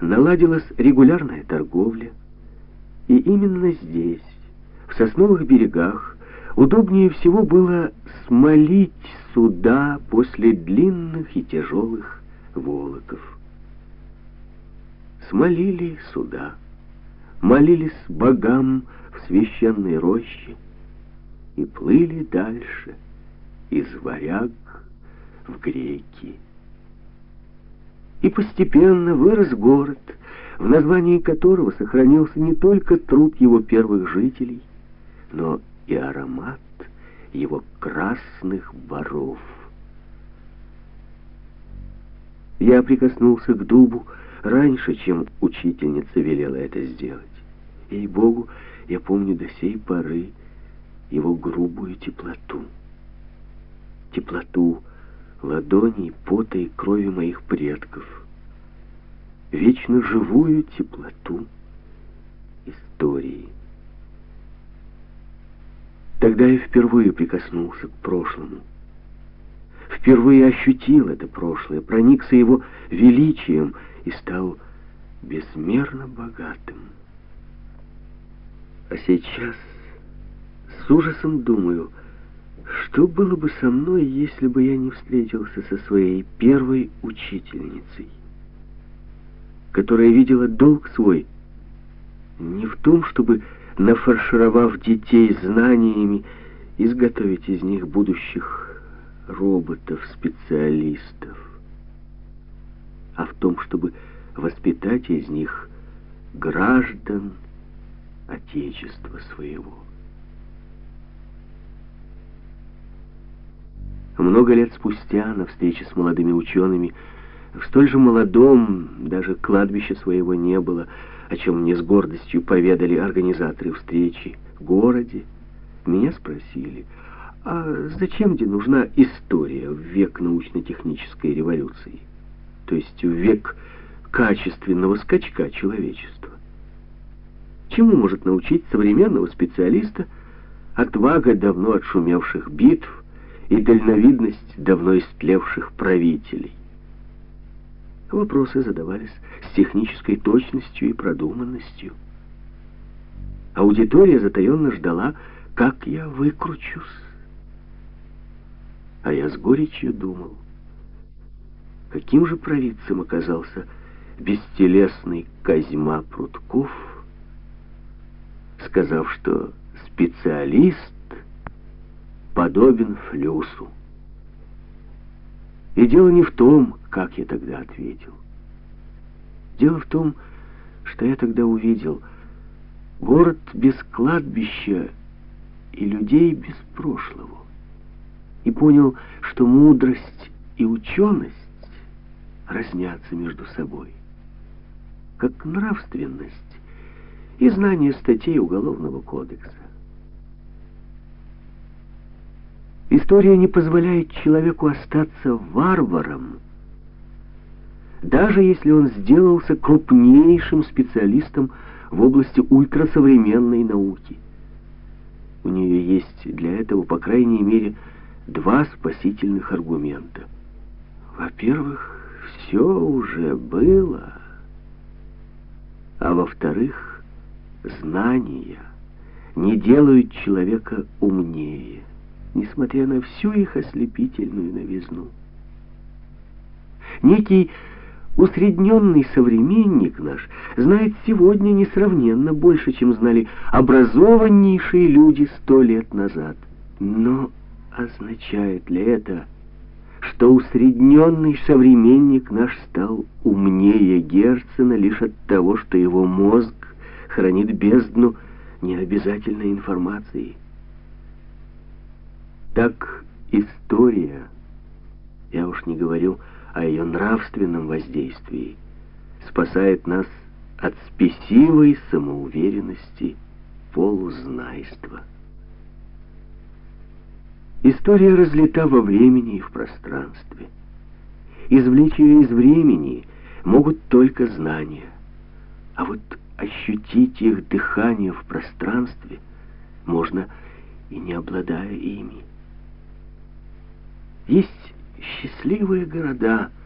наладилась регулярная торговля, и именно здесь, в сосновых берегах, удобнее всего было смолить суда после длинных и тяжелых волоков. Смолили суда, молились богам в священной роще и плыли дальше из варяг в греки. И постепенно вырос город, в названии которого сохранился не только труд его первых жителей, но и аромат его красных боров. Я прикоснулся к дубу раньше, чем учительница велела это сделать. Ей-богу, я помню до сей поры его грубую теплоту. Теплоту ладоней, пота и крови моих предков. Вечно живую теплоту истории. Тогда я впервые прикоснулся к прошлому. Впервые ощутил это прошлое, проникся его величием и стал безмерно богатым. А сейчас с ужасом думаю, что было бы со мной, если бы я не встретился со своей первой учительницей, которая видела долг свой не в том, чтобы нафаршировав детей знаниями, изготовить из них будущих роботов-специалистов, а в том, чтобы воспитать из них граждан Отечества своего. Много лет спустя, на встрече с молодыми учеными, в столь же молодом, даже кладбища своего не было, о чем мне с гордостью поведали организаторы встречи в городе, меня спросили, а зачем где нужна история в век научно-технической революции, то есть в век качественного скачка человечества? Чему может научить современного специалиста отвага давно отшумевших битв и дальновидность давно истлевших правителей? Вопросы задавались с технической точностью и продуманностью. Аудитория затаенно ждала, как я выкручусь. А я с горечью думал, каким же провидцем оказался бестелесный Козьма Прутков, сказав, что специалист подобен флюсу. И дело не в том, как я тогда ответил. Дело в том, что я тогда увидел город без кладбища и людей без прошлого. И понял, что мудрость и ученость разнятся между собой, как нравственность и знание статей Уголовного кодекса. История не позволяет человеку остаться варваром, даже если он сделался крупнейшим специалистом в области ультрасовременной науки. У нее есть для этого, по крайней мере, два спасительных аргумента. Во-первых, все уже было, а во-вторых, знания не делают человека умнее несмотря на всю их ослепительную новизну. Некий усредненный современник наш знает сегодня несравненно больше, чем знали образованнейшие люди сто лет назад. Но означает ли это, что усредненный современник наш стал умнее Герцена лишь от того, что его мозг хранит бездну необязательной информации? Так история, я уж не говорю о ее нравственном воздействии, спасает нас от спесивой самоуверенности полузнайства. История разлита во времени и в пространстве. Извлечь ее из времени могут только знания, а вот ощутить их дыхание в пространстве можно и не обладая ими. Есть счастливые города —